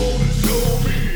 woman me.